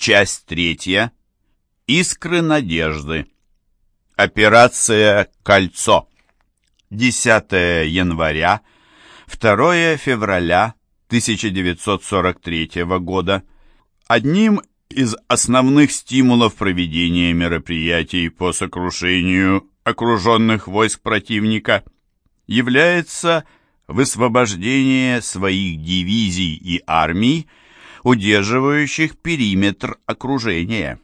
Часть третья. Искры надежды. Операция «Кольцо». 10 января, 2 февраля 1943 года. Одним из основных стимулов проведения мероприятий по сокрушению окруженных войск противника является высвобождение своих дивизий и армий, удерживающих периметр окружения.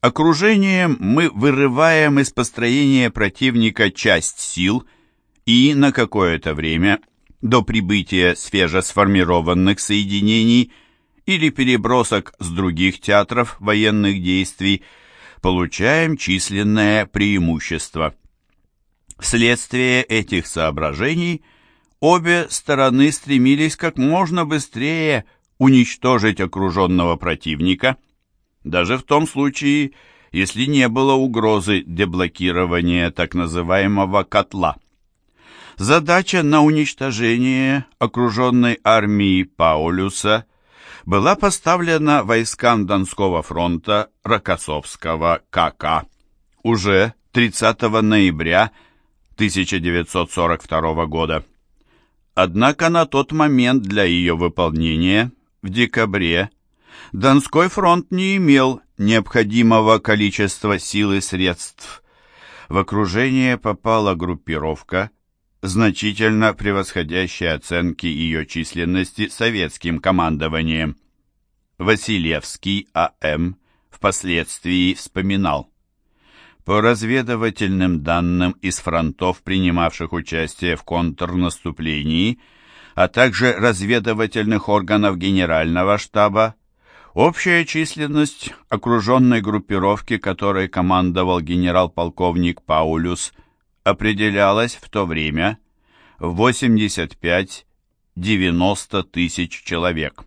Окружением мы вырываем из построения противника часть сил и на какое-то время до прибытия свежесформированных соединений или перебросок с других театров военных действий получаем численное преимущество. Вследствие этих соображений обе стороны стремились как можно быстрее уничтожить окруженного противника, даже в том случае, если не было угрозы деблокирования так называемого «котла». Задача на уничтожение окруженной армии Паулюса была поставлена войскам Донского фронта Рокоссовского КК уже 30 ноября 1942 года. Однако на тот момент для ее выполнения в декабре Донской фронт не имел необходимого количества сил и средств. В окружение попала группировка, значительно превосходящая оценки ее численности советским командованием. Василевский А.М. впоследствии вспоминал. По разведывательным данным из фронтов, принимавших участие в контрнаступлении, а также разведывательных органов Генерального штаба, общая численность окруженной группировки, которой командовал генерал-полковник Паулюс, определялась в то время в 85-90 тысяч человек.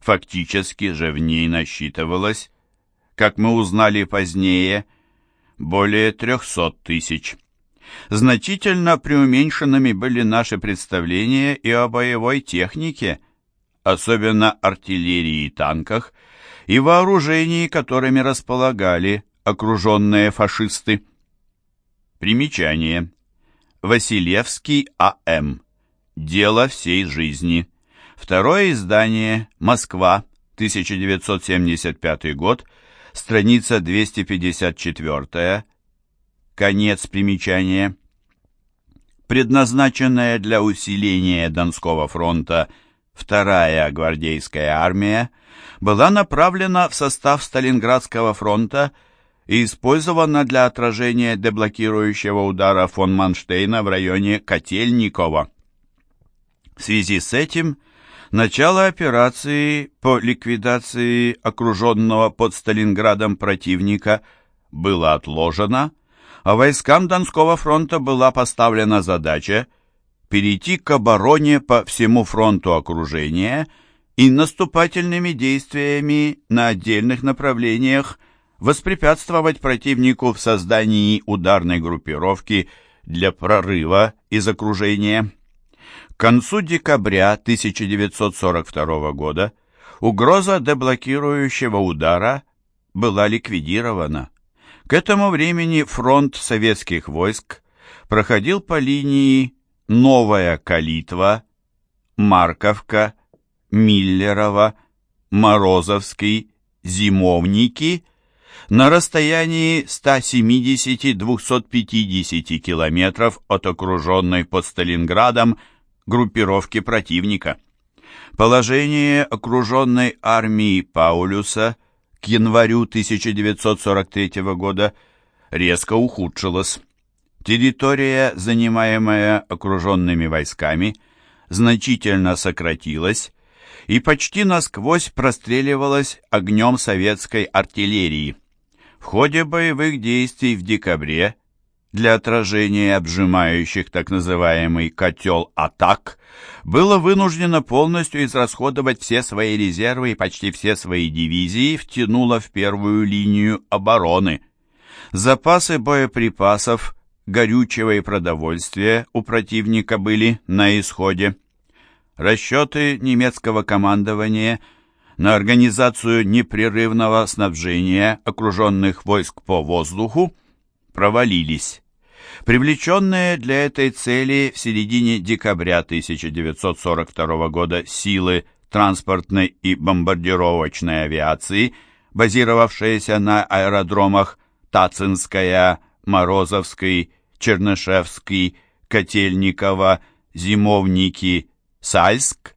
Фактически же в ней насчитывалось, как мы узнали позднее, более 300 тысяч. Значительно преуменьшенными были наши представления и о боевой технике, особенно артиллерии и танках, и вооружении, которыми располагали окруженные фашисты. Примечание. Василевский А.М. Дело всей жизни. Второе издание. Москва. 1975 год. Страница 254. Конец примечания. Предназначенная для усиления Донского фронта вторая гвардейская армия была направлена в состав Сталинградского фронта и использована для отражения деблокирующего удара фон Манштейна в районе Котельникова. В связи с этим начало операции по ликвидации окруженного под Сталинградом противника было отложено, а войскам Донского фронта была поставлена задача перейти к обороне по всему фронту окружения и наступательными действиями на отдельных направлениях воспрепятствовать противнику в создании ударной группировки для прорыва из окружения. К концу декабря 1942 года угроза деблокирующего удара была ликвидирована. К этому времени фронт советских войск проходил по линии Новая Калитва, Марковка, Миллерово, Морозовский, Зимовники на расстоянии 170-250 километров от окруженной под Сталинградом группировки противника. Положение окруженной армии Паулюса – к январю 1943 года резко ухудшилась. Территория, занимаемая окруженными войсками, значительно сократилась и почти насквозь простреливалась огнем советской артиллерии. В ходе боевых действий в декабре для отражения обжимающих так называемый «котел атак» было вынуждено полностью израсходовать все свои резервы и почти все свои дивизии втянуло в первую линию обороны. Запасы боеприпасов, горючего и продовольствия у противника были на исходе. Расчеты немецкого командования на организацию непрерывного снабжения окруженных войск по воздуху провалились. Привлеченные для этой цели в середине декабря 1942 года силы транспортной и бомбардировочной авиации, базировавшиеся на аэродромах Тацинская, Морозовский, Чернышевский, Котельниково, Зимовники, Сальск,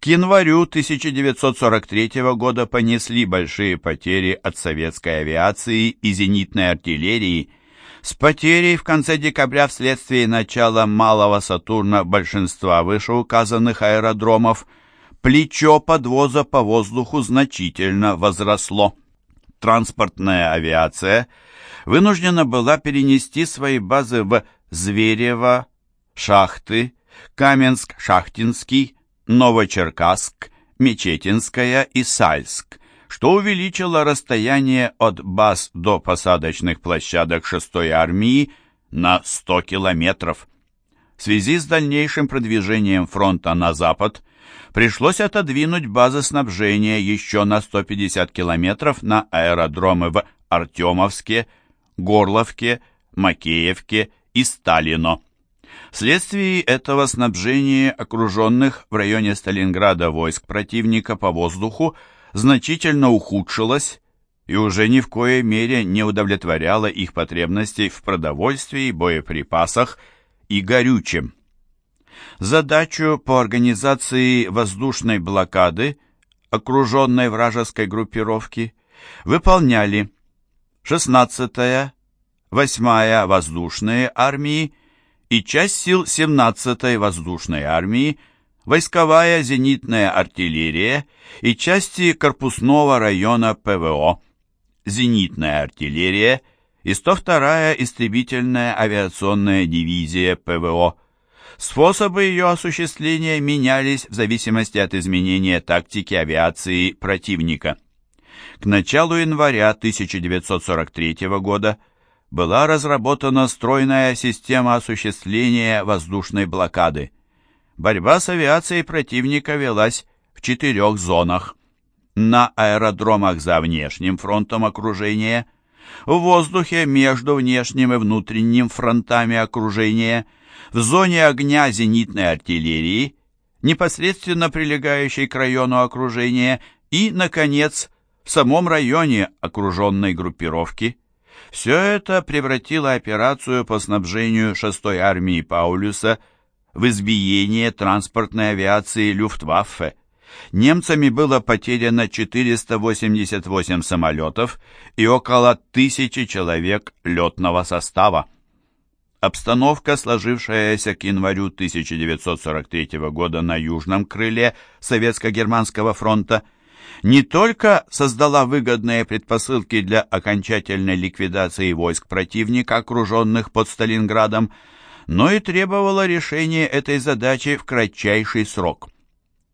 к январю 1943 года понесли большие потери от советской авиации и зенитной артиллерии. С потерей в конце декабря вследствие начала малого Сатурна большинства вышеуказанных аэродромов плечо подвоза по воздуху значительно возросло. Транспортная авиация вынуждена была перенести свои базы в Зверево, Шахты, Каменск-Шахтинский, Новочеркасск, Мечетинская и Сальск, что увеличило расстояние от баз до посадочных площадок 6-й армии на 100 километров. В связи с дальнейшим продвижением фронта на запад пришлось отодвинуть базы снабжения еще на 150 километров на аэродромы в Артемовске, Горловке, Макеевке и Сталино. Вследствие этого снабжение окруженных в районе Сталинграда войск противника по воздуху значительно ухудшилось и уже ни в коей мере не удовлетворяло их потребностей в продовольствии, боеприпасах и горючем. Задачу по организации воздушной блокады окруженной вражеской группировки выполняли 16-я, 8-я воздушные армии и часть сил 17-й воздушной армии, войсковая зенитная артиллерия и части корпусного района ПВО, зенитная артиллерия и 102-я истребительная авиационная дивизия ПВО. Способы ее осуществления менялись в зависимости от изменения тактики авиации противника. К началу января 1943 года была разработана стройная система осуществления воздушной блокады. Борьба с авиацией противника велась в четырех зонах. На аэродромах за внешним фронтом окружения, в воздухе между внешним и внутренним фронтами окружения, в зоне огня зенитной артиллерии, непосредственно прилегающей к району окружения и, наконец, в самом районе окруженной группировки. Все это превратило операцию по снабжению 6-й армии Паулюса в избиение транспортной авиации Люфтваффе. Немцами было потеряно 488 самолетов и около тысячи человек летного состава. Обстановка, сложившаяся к январю 1943 года на южном крыле Советско-Германского фронта, не только создала выгодные предпосылки для окончательной ликвидации войск противника, окруженных под Сталинградом, но и требовала решения этой задачи в кратчайший срок.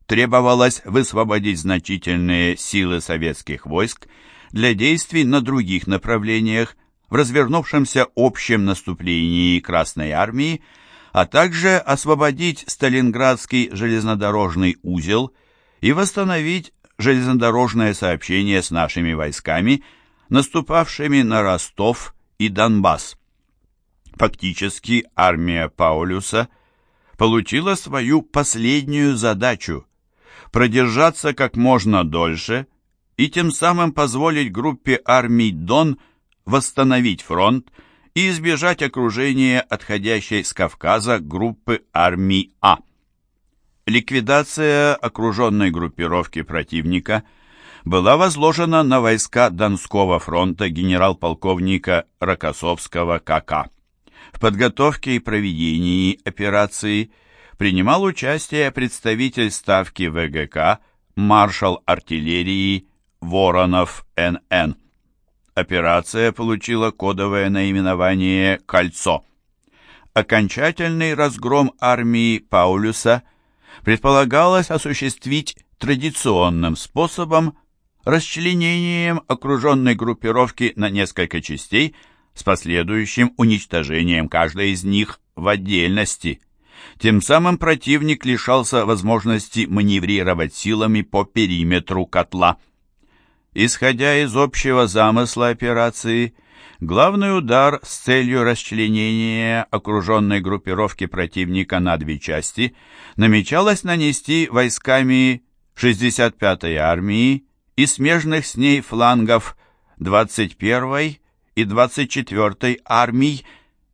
Требовалось высвободить значительные силы советских войск для действий на других направлениях в развернувшемся общем наступлении Красной Армии, а также освободить Сталинградский железнодорожный узел и восстановить железнодорожное сообщение с нашими войсками, наступавшими на Ростов и Донбасс. Фактически армия Паулюса получила свою последнюю задачу – продержаться как можно дольше и тем самым позволить группе армий Дон восстановить фронт и избежать окружения отходящей с Кавказа группы армий А. Ликвидация окруженной группировки противника была возложена на войска Донского фронта генерал-полковника Рокоссовского КК. В подготовке и проведении операции принимал участие представитель ставки ВГК маршал артиллерии Воронов НН. Операция получила кодовое наименование «Кольцо». Окончательный разгром армии Паулюса – предполагалось осуществить традиционным способом расчленением окруженной группировки на несколько частей с последующим уничтожением каждой из них в отдельности. Тем самым противник лишался возможности маневрировать силами по периметру котла. Исходя из общего замысла операции, главный удар с целью расчленения окруженной группировки противника на две части намечалось нанести войсками 65-й армии и смежных с ней флангов 21-й и 24-й армий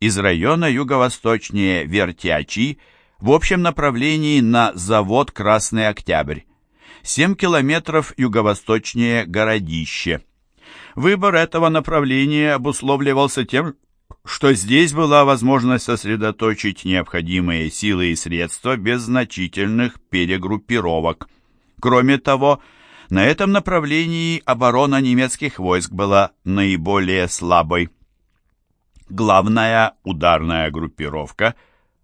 из района юго-восточнее Вертячи в общем направлении на завод «Красный Октябрь». 7 километров юго-восточнее Городище. Выбор этого направления обусловливался тем, что здесь была возможность сосредоточить необходимые силы и средства без значительных перегруппировок. Кроме того, на этом направлении оборона немецких войск была наиболее слабой. Главная ударная группировка,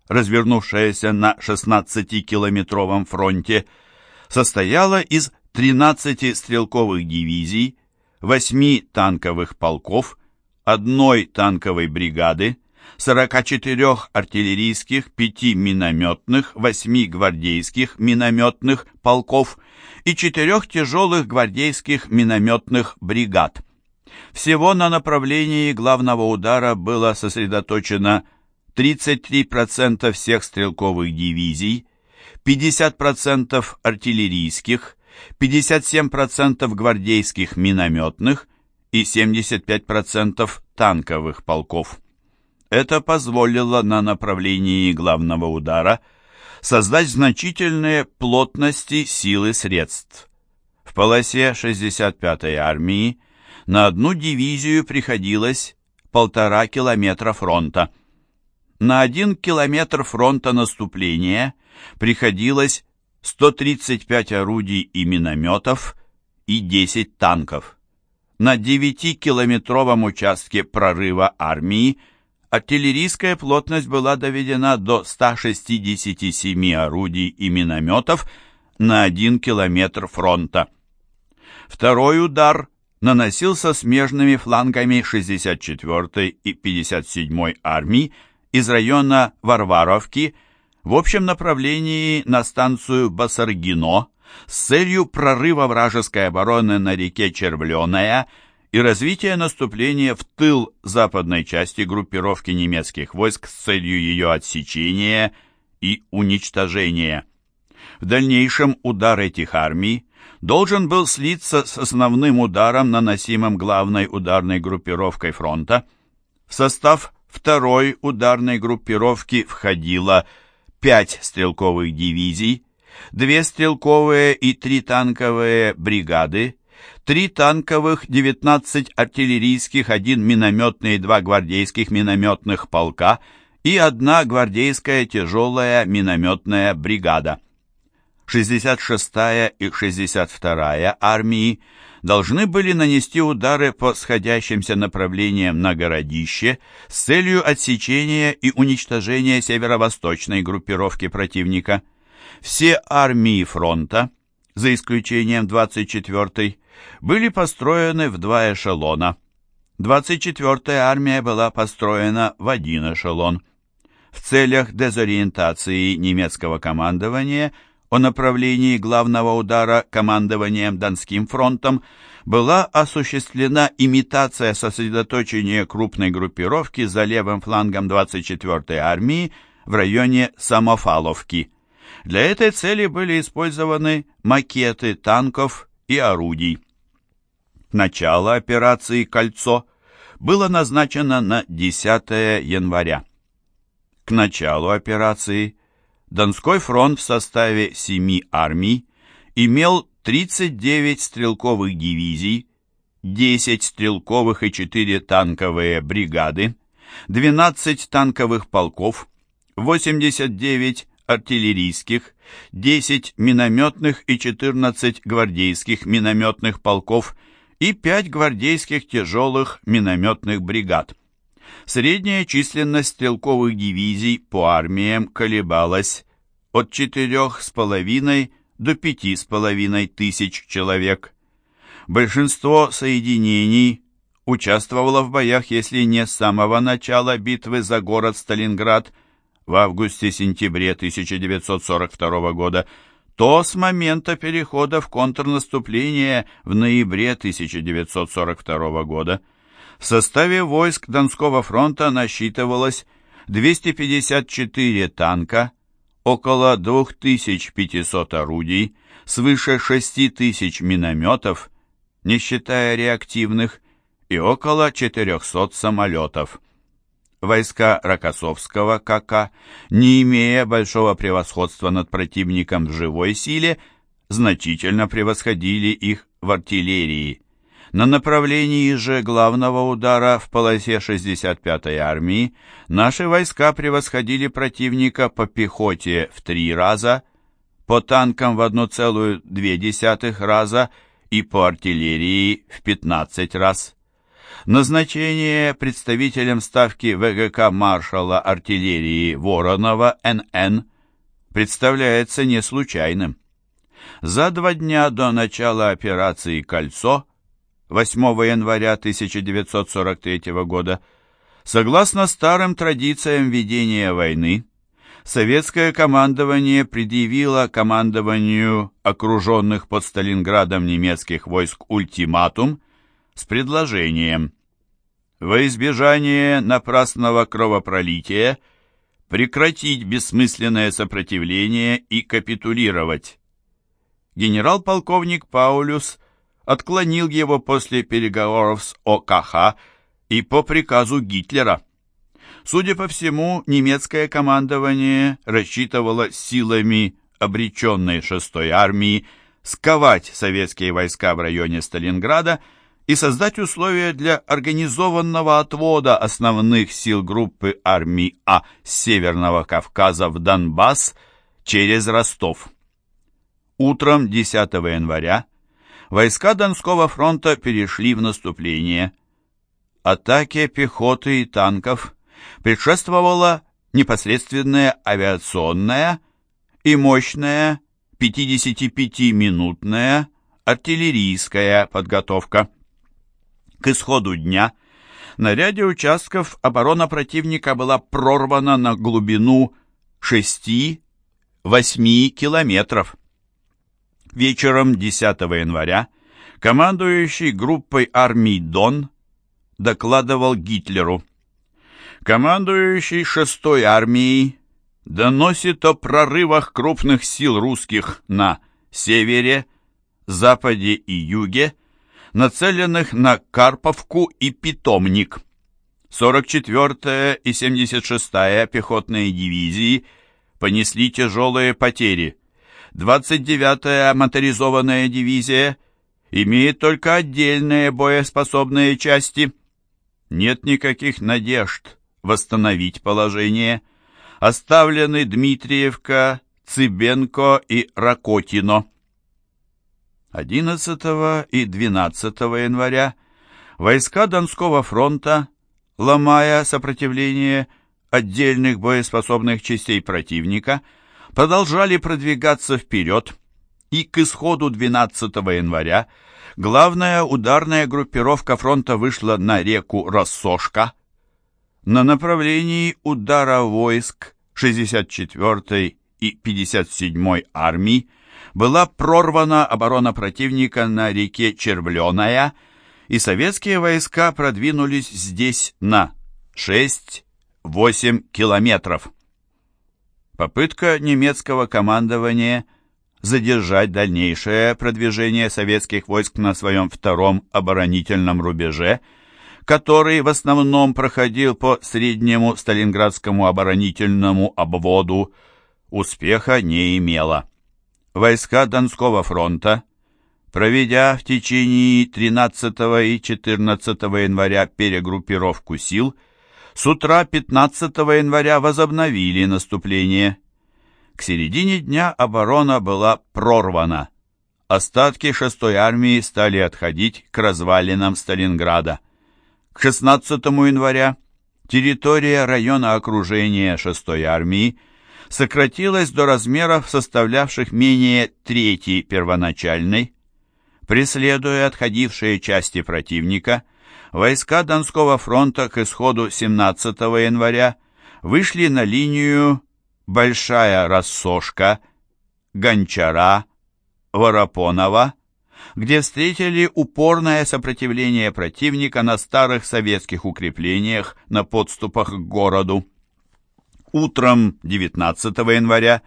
развернувшаяся на 16-километровом фронте, состояла из 13 стрелковых дивизий, 8 танковых полков, одной танковой бригады, 44 артиллерийских, 5 минометных, 8 гвардейских минометных полков и 4 тяжелых гвардейских минометных бригад. Всего на направлении главного удара было сосредоточено 33% всех стрелковых дивизий, 50% артиллерийских, 57% гвардейских минометных и 75% танковых полков. Это позволило на направлении главного удара создать значительные плотности силы средств. В полосе 65-й армии на одну дивизию приходилось полтора километра фронта. На один километр фронта наступления приходилось 135 орудий и минометов и 10 танков. На 9-километровом участке прорыва армии артиллерийская плотность была доведена до 167 орудий и минометов на 1 километр фронта. Второй удар наносился смежными флангами 64-й и 57-й армий из района Варваровки в общем направлении на станцию Басаргино с целью прорыва вражеской обороны на реке Червленая и развития наступления в тыл западной части группировки немецких войск с целью ее отсечения и уничтожения. В дальнейшем удар этих армий должен был слиться с основным ударом, наносимым главной ударной группировкой фронта. В состав второй ударной группировки входило пять стрелковых дивизий, две стрелковые и три танковые бригады, три танковых, 19 артиллерийских, один минометный и два гвардейских минометных полка и одна гвардейская тяжелая минометная бригада. 66-я и 62-я армии должны были нанести удары по сходящимся направлениям на городище с целью отсечения и уничтожения северо-восточной группировки противника. Все армии фронта, за исключением 24-й, были построены в два эшелона. 24-я армия была построена в один эшелон. В целях дезориентации немецкого командования – о направлении главного удара командованием Донским фронтом была осуществлена имитация сосредоточения крупной группировки за левым флангом 24-й армии в районе Самофаловки. Для этой цели были использованы макеты танков и орудий. Начало операции «Кольцо» было назначено на 10 января. К началу операции Донской фронт в составе семи армий имел 39 стрелковых дивизий, 10 стрелковых и 4 танковые бригады, 12 танковых полков, 89 артиллерийских, 10 минометных и 14 гвардейских минометных полков и 5 гвардейских тяжелых минометных бригад. Средняя численность стрелковых дивизий по армиям колебалась от четырех с половиной до пяти с половиной тысяч человек. Большинство соединений участвовало в боях, если не с самого начала битвы за город Сталинград, в августе-сентябре 1942 года, то с момента перехода в контрнаступление в ноябре 1942 года в составе войск Донского фронта насчитывалось 254 танка, около 2500 орудий, свыше 6000 минометов, не считая реактивных, и около 400 самолетов. Войска Рокоссовского КК, не имея большого превосходства над противником в живой силе, значительно превосходили их в артиллерии. На направлении же главного удара в полосе 65-й армии наши войска превосходили противника по пехоте в три раза, по танкам в 1,2 раза и по артиллерии в 15 раз. Назначение представителем ставки ВГК маршала артиллерии Воронова НН представляется не случайным. За два дня до начала операции «Кольцо» 8 января 1943 года, согласно старым традициям ведения войны, советское командование предъявило командованию окруженных под Сталинградом немецких войск ультиматум с предложением во избежание напрасного кровопролития прекратить бессмысленное сопротивление и капитулировать. Генерал-полковник Паулюс отклонил его после переговоров с ОКХ и по приказу Гитлера. Судя по всему, немецкое командование рассчитывало силами обреченной шестой армии сковать советские войска в районе Сталинграда и создать условия для организованного отвода основных сил группы армий А с Северного Кавказа в Донбасс через Ростов. Утром 10 января войска Донского фронта перешли в наступление. Атаке пехоты и танков предшествовала непосредственная авиационная и мощная 55-минутная артиллерийская подготовка. К исходу дня на ряде участков оборона противника была прорвана на глубину 6-8 километров. Вечером 10 января командующий группой армий Дон докладывал Гитлеру. Командующий 6-й армией доносит о прорывах крупных сил русских на севере, западе и юге, нацеленных на Карповку и Питомник. 44-я и 76-я пехотные дивизии понесли тяжелые потери – 29-я моторизованная дивизия имеет только отдельные боеспособные части. Нет никаких надежд восстановить положение. Оставлены Дмитриевка, Цыбенко и Ракотино. 11 и 12 января войска Донского фронта, ломая сопротивление отдельных боеспособных частей противника, продолжали продвигаться вперед, и к исходу 12 января главная ударная группировка фронта вышла на реку Рассошка. На направлении удара войск 64-й и 57-й армий была прорвана оборона противника на реке Червленая, и советские войска продвинулись здесь на 6-8 километров. Попытка немецкого командования задержать дальнейшее продвижение советских войск на своем втором оборонительном рубеже, который в основном проходил по среднему Сталинградскому оборонительному обводу, успеха не имела. Войска Донского фронта, проведя в течение 13 и 14 января перегруппировку сил, с утра 15 января возобновили наступление. К середине дня оборона была прорвана. Остатки 6-й армии стали отходить к развалинам Сталинграда. К 16 января территория района окружения 6-й армии сократилась до размеров, составлявших менее трети первоначальной. Преследуя отходившие части противника, войска Донского фронта к исходу 17 января вышли на линию Большая Рассошка, Гончара, Воропонова, где встретили упорное сопротивление противника на старых советских укреплениях на подступах к городу. Утром 19 января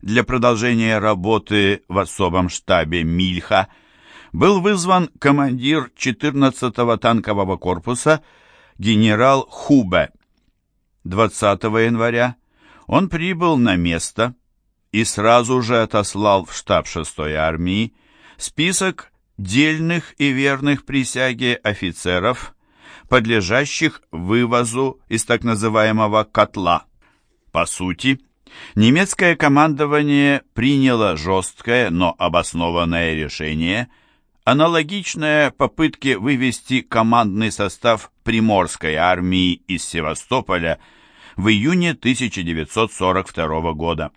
для продолжения работы в особом штабе Мильха был вызван командир 14-го танкового корпуса генерал Хубе. 20 января он прибыл на место и сразу же отослал в штаб 6-й армии список дельных и верных присяге офицеров, подлежащих вывозу из так называемого «котла». По сути, немецкое командование приняло жесткое, но обоснованное решение, аналогичное попытке вывести командный состав Приморской армии из Севастополя в июне 1942 года.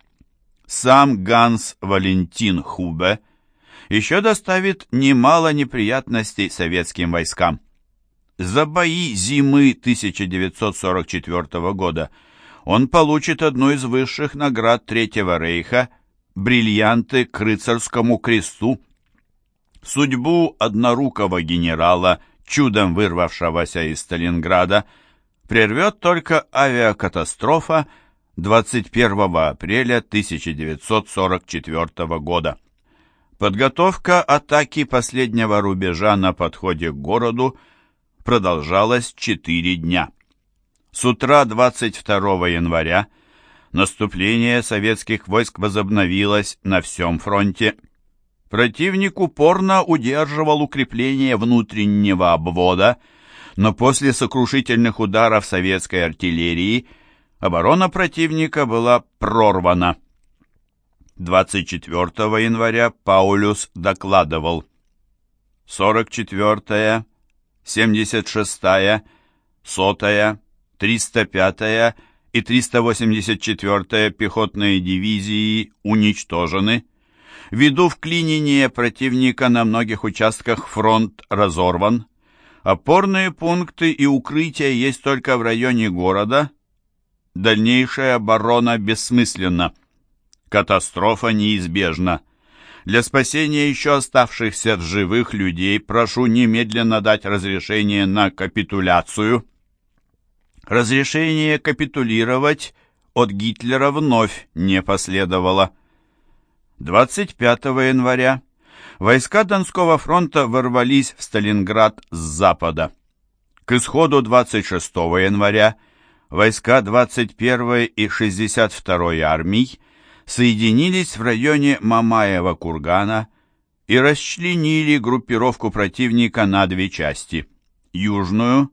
Сам Ганс Валентин Хубе – еще доставит немало неприятностей советским войскам. За бои зимы 1944 года он получит одну из высших наград Третьего Рейха – бриллианты к рыцарскому кресту. Судьбу однорукого генерала, чудом вырвавшегося из Сталинграда, прервет только авиакатастрофа 21 апреля 1944 года. Подготовка атаки последнего рубежа на подходе к городу продолжалась четыре дня. С утра 22 января наступление советских войск возобновилось на всем фронте. Противник упорно удерживал укрепление внутреннего обвода, но после сокрушительных ударов советской артиллерии оборона противника была прорвана. 24 января Паулюс докладывал 44-я, 76-я, 100-я, 305-я и 384-я пехотные дивизии уничтожены. Ввиду вклинения противника на многих участках фронт разорван. Опорные пункты и укрытия есть только в районе города. Дальнейшая оборона бессмысленна. Катастрофа неизбежна. Для спасения еще оставшихся в живых людей прошу немедленно дать разрешение на капитуляцию. Разрешение капитулировать от Гитлера вновь не последовало. 25 января войска Донского фронта ворвались в Сталинград с запада. К исходу 26 января войска 21 и 62 армий соединились в районе Мамаева-Кургана и расчленили группировку противника на две части – южную,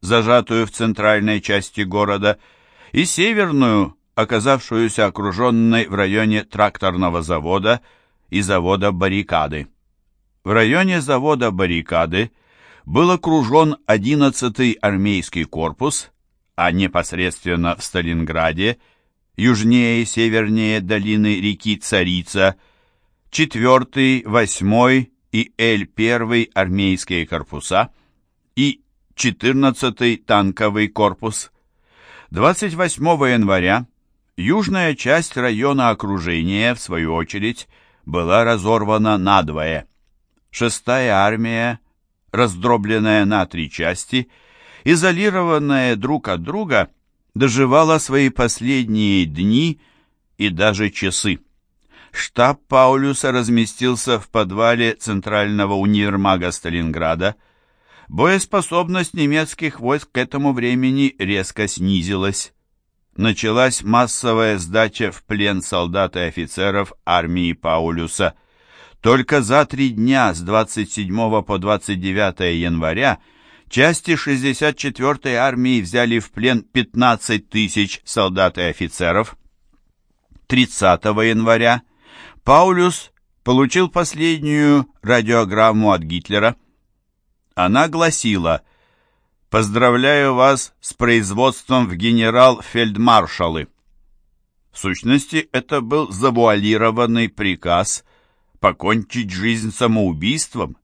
зажатую в центральной части города, и северную, оказавшуюся окруженной в районе тракторного завода и завода «Баррикады». В районе завода «Баррикады» был окружен 11-й армейский корпус, а непосредственно в Сталинграде – южнее и севернее долины реки Царица, 4, 8 и Л-1 армейские корпуса и 14-й танковый корпус. 28 января южная часть района окружения, в свою очередь, была разорвана надвое. Шестая армия, раздробленная на три части, изолированная друг от друга, доживала свои последние дни и даже часы. Штаб Паулюса разместился в подвале Центрального универмага Сталинграда. Боеспособность немецких войск к этому времени резко снизилась. Началась массовая сдача в плен солдат и офицеров армии Паулюса. Только за три дня с 27 по 29 января Части 64-й армии взяли в плен 15 тысяч солдат и офицеров. 30 января Паулюс получил последнюю радиограмму от Гитлера. Она гласила «Поздравляю вас с производством в генерал-фельдмаршалы». В сущности, это был завуалированный приказ покончить жизнь самоубийством.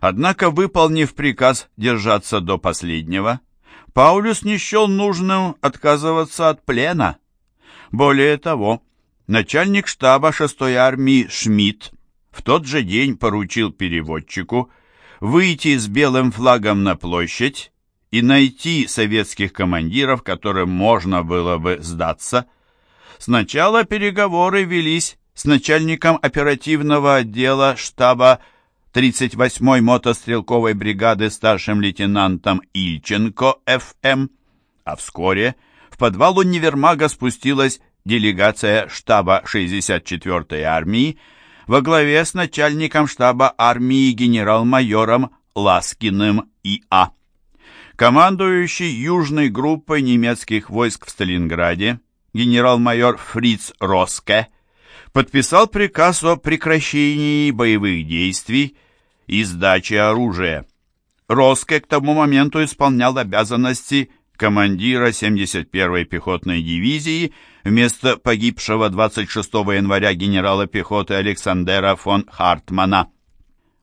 Однако, выполнив приказ держаться до последнего, Паулюс не счел нужным отказываться от плена. Более того, начальник штаба 6-й армии Шмидт в тот же день поручил переводчику выйти с белым флагом на площадь и найти советских командиров, которым можно было бы сдаться. Сначала переговоры велись с начальником оперативного отдела штаба 38-й мотострелковой бригады старшим лейтенантом Ильченко Ф.М., а вскоре в подвал универмага спустилась делегация штаба 64-й армии во главе с начальником штаба армии генерал-майором Ласкиным И.А. Командующий южной группой немецких войск в Сталинграде генерал-майор Фриц Роске подписал приказ о прекращении боевых действий и сдачи оружия. Роске к тому моменту исполнял обязанности командира 71-й пехотной дивизии вместо погибшего 26 января генерала пехоты Александера фон Хартмана.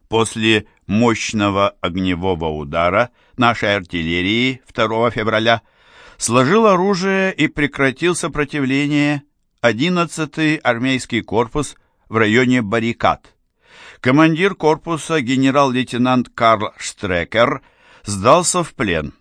После мощного огневого удара нашей артиллерии 2 февраля сложил оружие и прекратил сопротивление 11-й армейский корпус в районе баррикад. Командир корпуса генерал-лейтенант Карл Штрекер сдался в плен.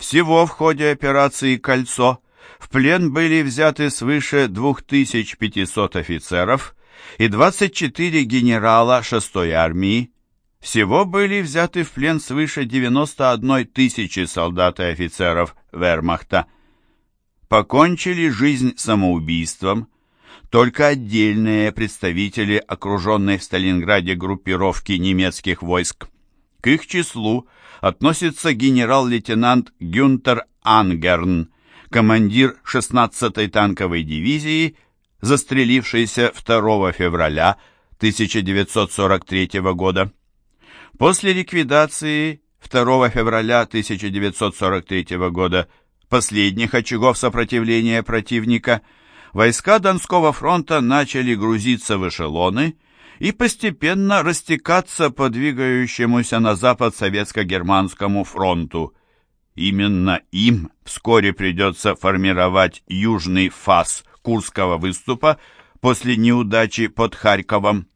Всего в ходе операции «Кольцо» в плен были взяты свыше 2500 офицеров и 24 генерала 6-й армии. Всего были взяты в плен свыше 91 тысячи солдат и офицеров вермахта. Покончили жизнь самоубийством – только отдельные представители окруженной в Сталинграде группировки немецких войск. К их числу относится генерал-лейтенант Гюнтер Ангерн, командир 16-й танковой дивизии, застрелившийся 2 февраля 1943 года. После ликвидации 2 февраля 1943 года последних очагов сопротивления противника – войска Донского фронта начали грузиться в эшелоны и постепенно растекаться по двигающемуся на запад советско-германскому фронту. Именно им вскоре придется формировать южный фас Курского выступа после неудачи под Харьковом.